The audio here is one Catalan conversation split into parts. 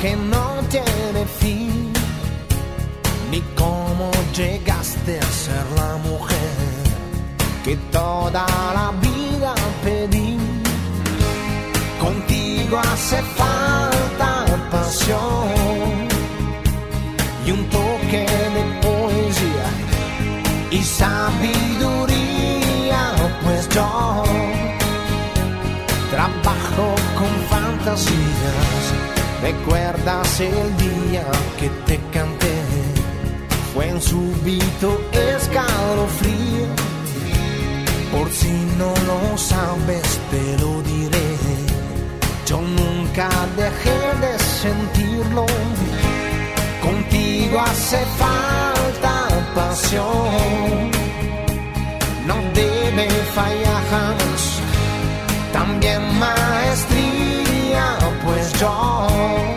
que no tiene fin. Ni cómo llegaste a ser la mujer que toda la vida pedí. Contigo hace falta pasión y un toque de poesía y sabiduría, pues yo trabajo con fantasías. ¿Recuerdas el día que te canté? Fue en súbito escalofrío. Por si no lo sabes, te lo diré. Yo nunca dejé de sentirlo. Contigo hace falta pasión. No debe fallar. También maestría, strong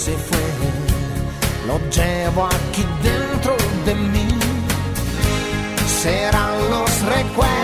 se fue, lo llevo aquí dentro de mí. Serán los recuerdos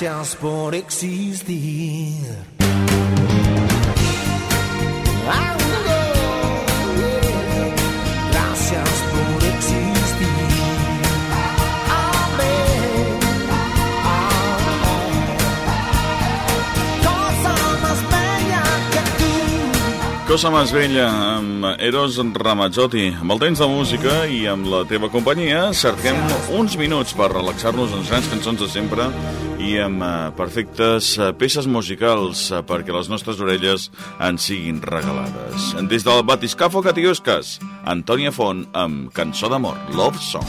Gracias por existir. Gracias por existir. Cosa més vella amb Eros Ramazzotti. Amb el temps de música i amb la teva companyia cerquem uns minuts per relaxar-nos amb grans cançons de sempre i amb eh, perfectes eh, peces musicals eh, perquè les nostres orelles ens siguin regalades. Des del Batiscafo Catiuscas, Antònia Font amb Cançó d'amor, Love Song.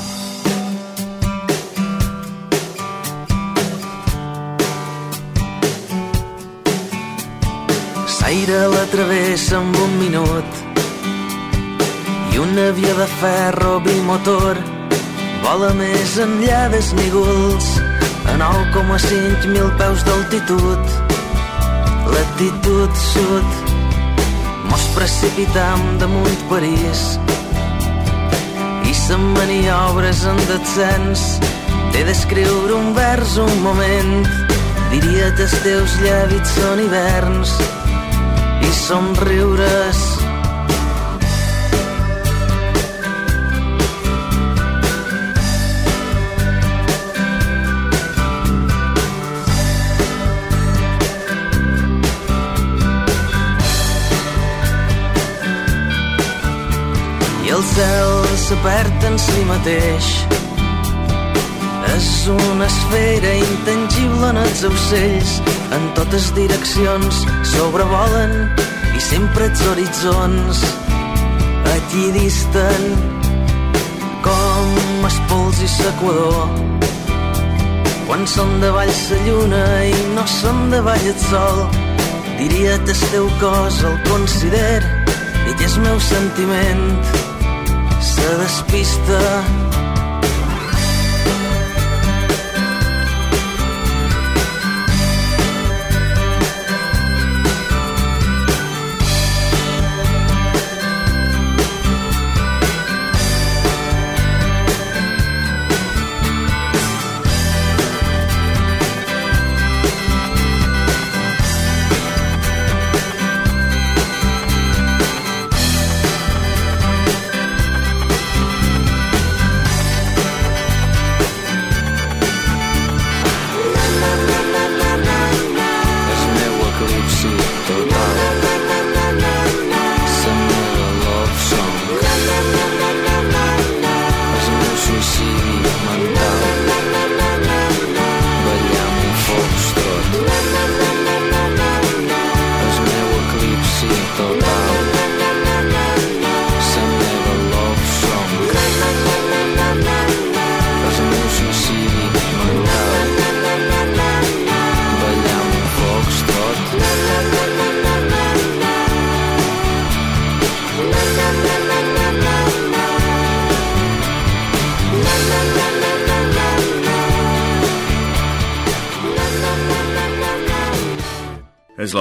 L'aire la travessa amb un minut i un avió de ferro bimotor vola més enllà dels a 9,5 mil peus d'altitud. Latitud sud mos precipitam damunt París i se'n maniobres en descens t'he d'escriure un vers un moment diria que els teus llàbits són hiverns i somriures se perd en si mateix. És una esfera intangible en els ocells, en totes direccions sobrevolen i sempre els horitzons equidisten com es pols i l'equador. Quan som davall la lluna i no som davall el sol, diria que el teu cos el consider i que és meu sentiment se despista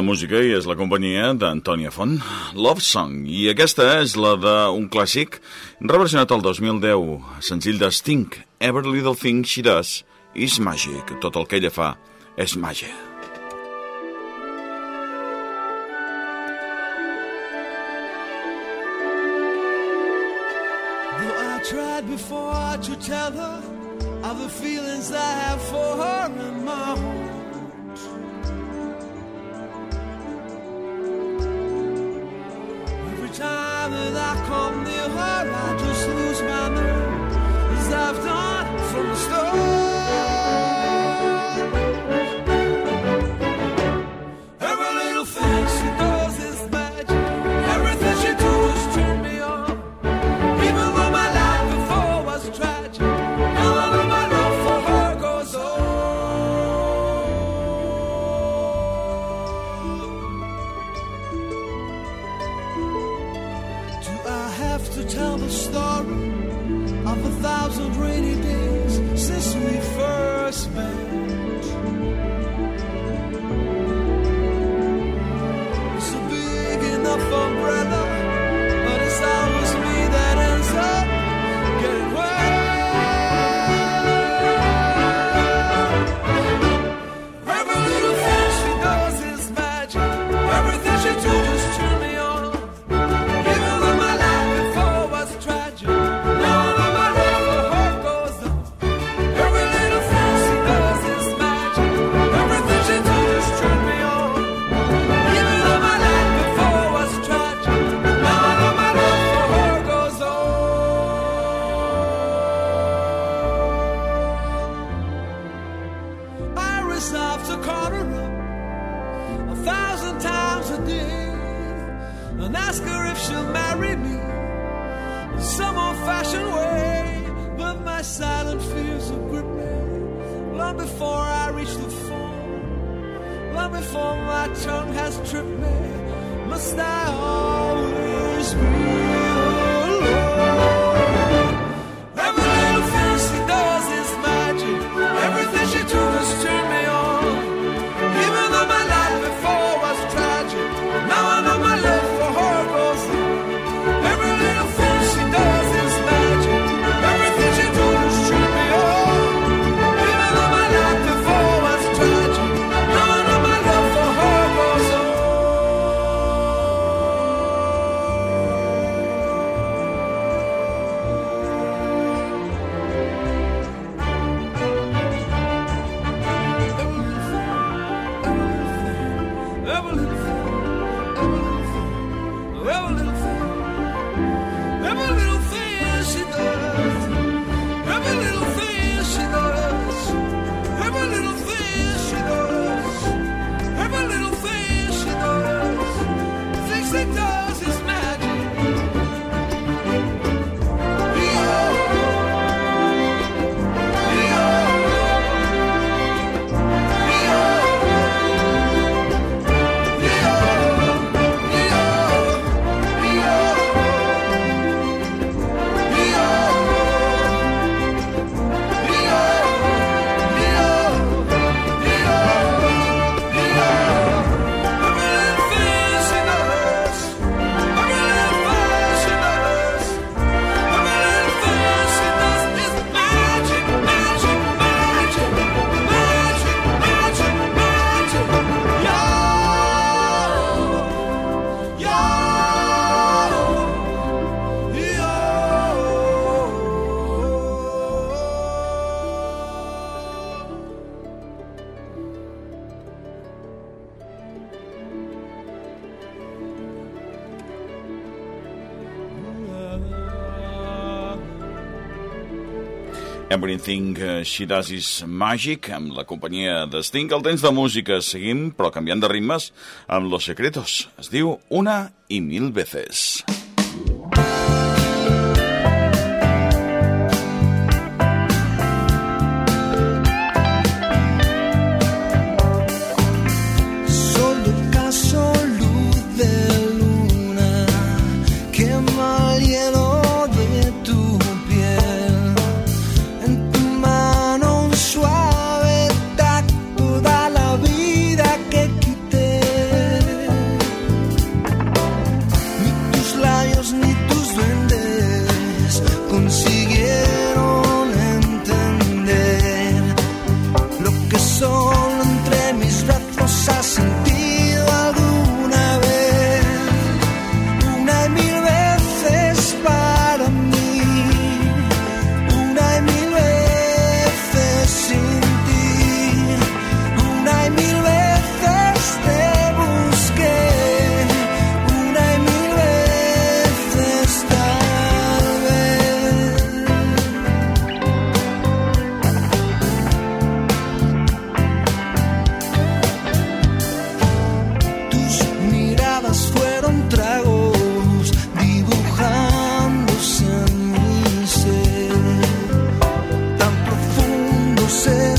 La música i és la companyia d'Antònia Font. Love Song. I aquesta és la d'un clàssic reversionat el 2010, senzill de Sting. Every little thing she does is magic. Tot el que ella fa és màgia. Though I tried before to tell her of the feelings I have for her and my home. Come near her, I just lose my nerve, as I've done from the start. before I reach the phone, long before my tongue has tripped me, must I always be? Everything She Does Is Magic, amb la companyia de Sting. El temps de música seguim, però canviant de ritmes, amb Los Secretos. Es diu Una i Mil Veces. Una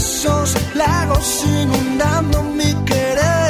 esos lagos inundando mi querer.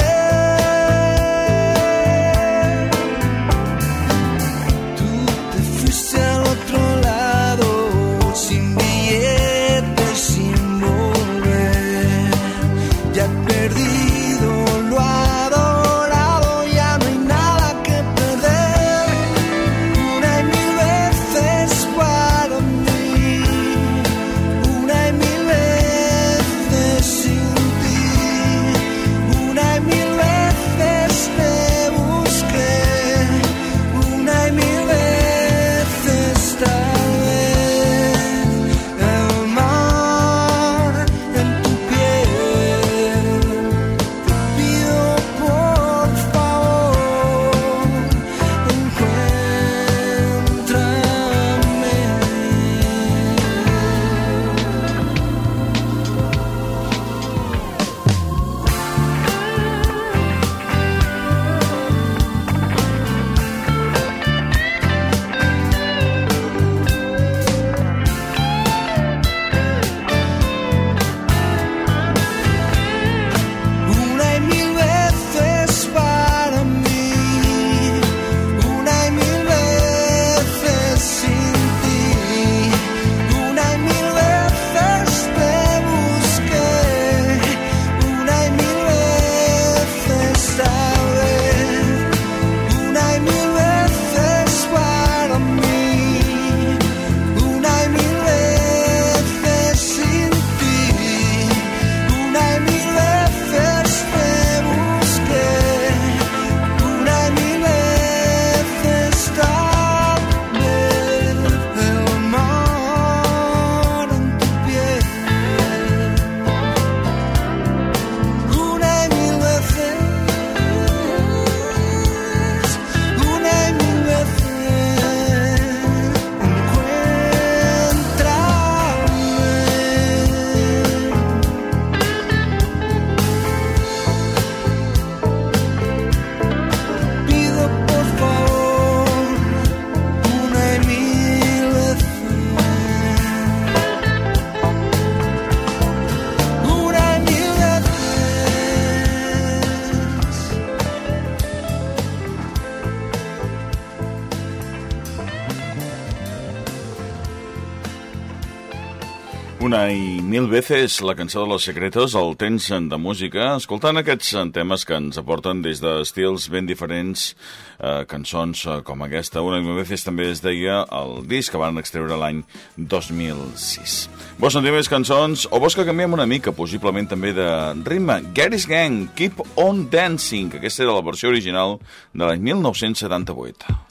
Veces la cançó de Los Secretos, el temps de música, escoltant aquests temes que ens aporten des d'estils ben diferents, eh, cançons eh, com aquesta. Una i veces també es deia el disc que van extreure l'any 2006. Vols sentir més cançons o vols que canviem una mica, possiblement també de ritme? Gary's Gang, Keep on Dancing. Aquesta era la versió original de l'any 1978.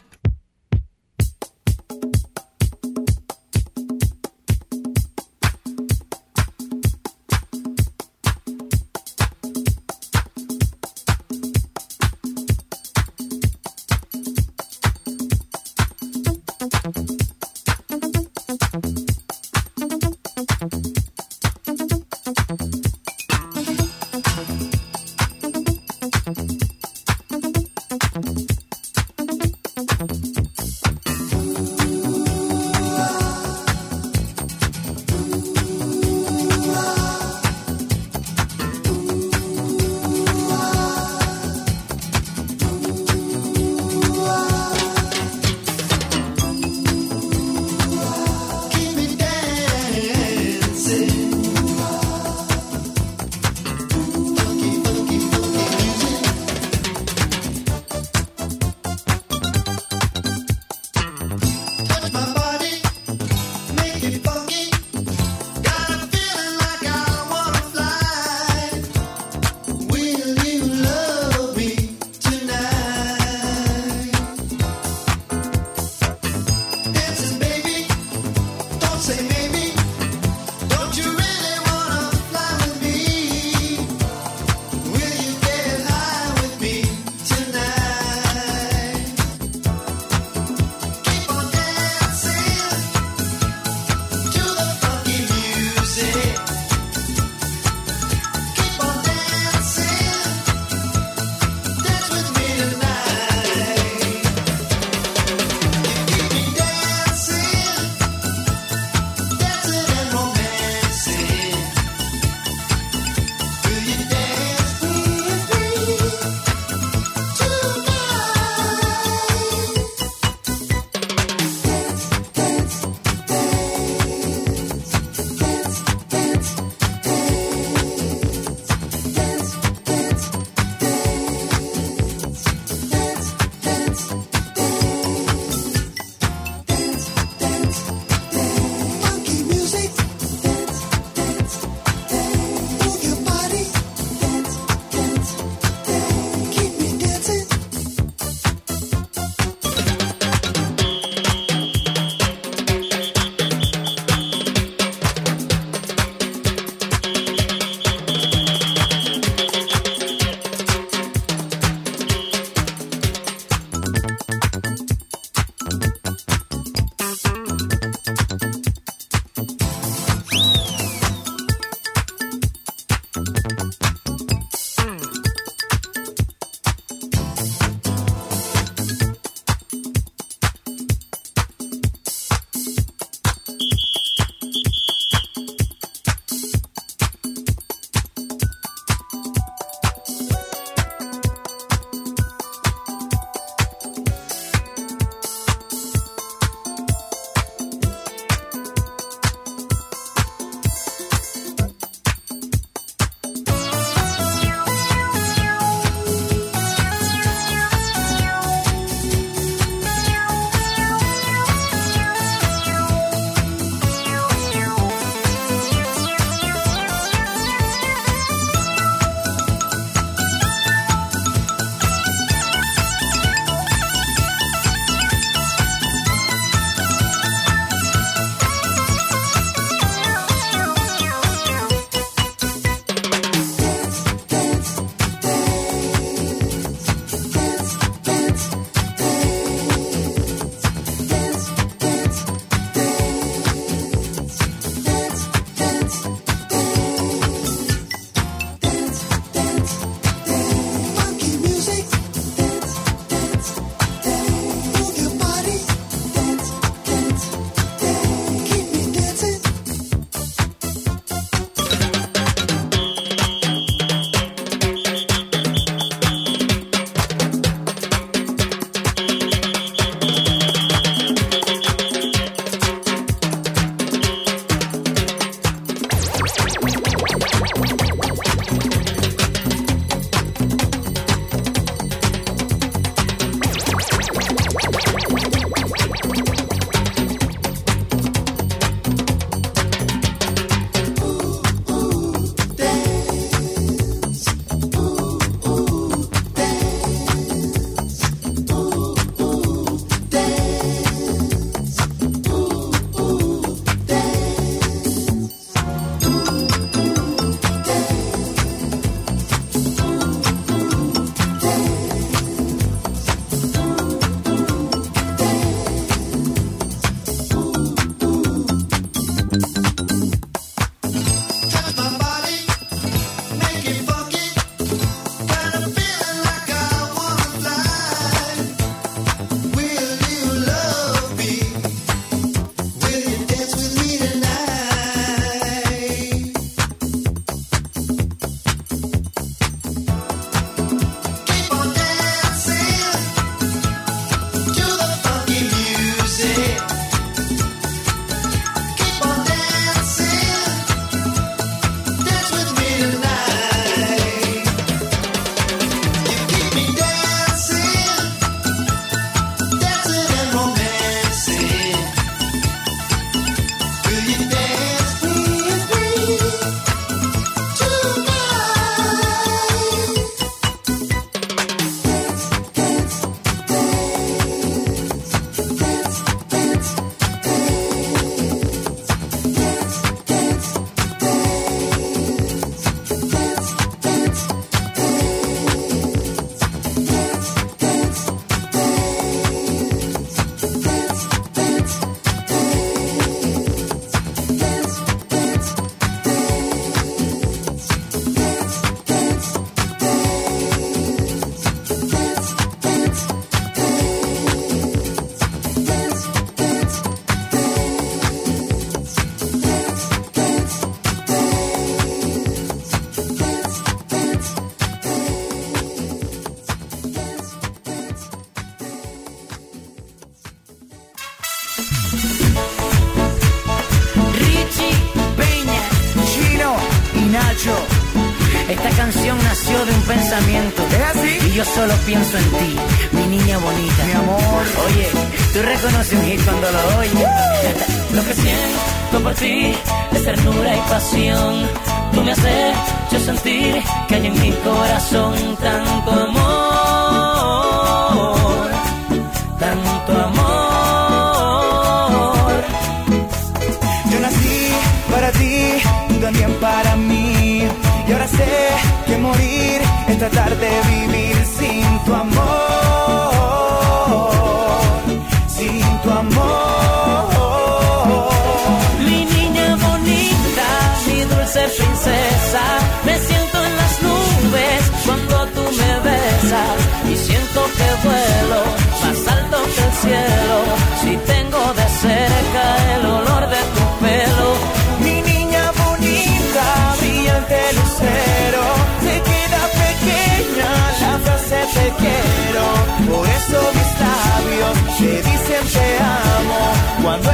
Siento por ti es ternura y pasión. Tú me has hecho sentir que hay en mi corazón tanto amor, tanto amor. Yo nací para ti, tú también para mí. Y ahora sé que morir es tratar de vivir sin tu amor. Princesa, me siento en las nubes cuando tú me besas y siento que vuelo más alto que el cielo. Si tengo de cerca el olor de tu pelo, Mi niña bonita, brillante lucero, se queda pequeña la frase te quiero. Por eso mis labios te dicen te amo. Cuando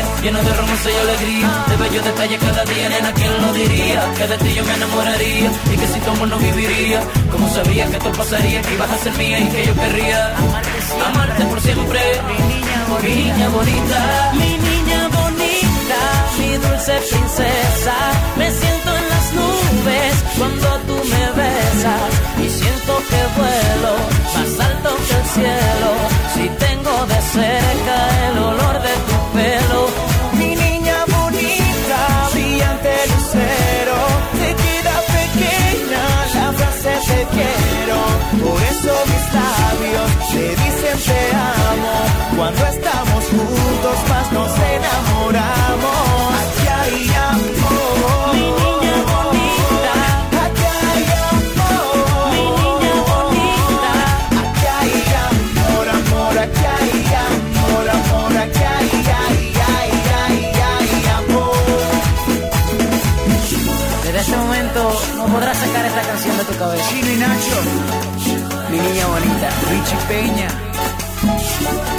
fantasía, lleno de romance y alegría, de bellos detalles cada día, nena, ¿quién lo diría? Que de ti yo me enamoraría y que sin tu amor no viviría. Como sabía que esto pasaría, que ibas a ser mía y que yo querría amarte por siempre. Mi niña bonita, mi niña bonita, mi dulce princesa. Me siento en las nubes cuando tú me besas y siento que vuelo más alto que el cielo. Si tengo de cerca el olor de tu Mi niña bonita, brillante lucero, se queda pequeña la frase te quiero. Por eso mis labios te dicen te amo. Cuando estamos juntos más nos enamoramos.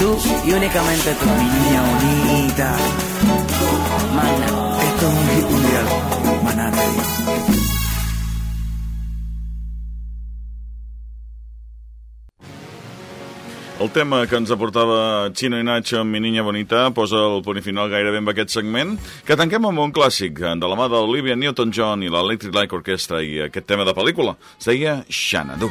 Tú y únicamente tú. mi niña bonita. Magna. Esto es un hit mundial. Maná. El tema que ens aportava Chino i Nacho amb Mi Niña Bonita posa el punt final gairebé amb aquest segment, que tanquem amb un clàssic de la mà d'Olivia Newton-John i l'Electric Light Orchestra i aquest tema de pel·lícula. Es deia Xanadu.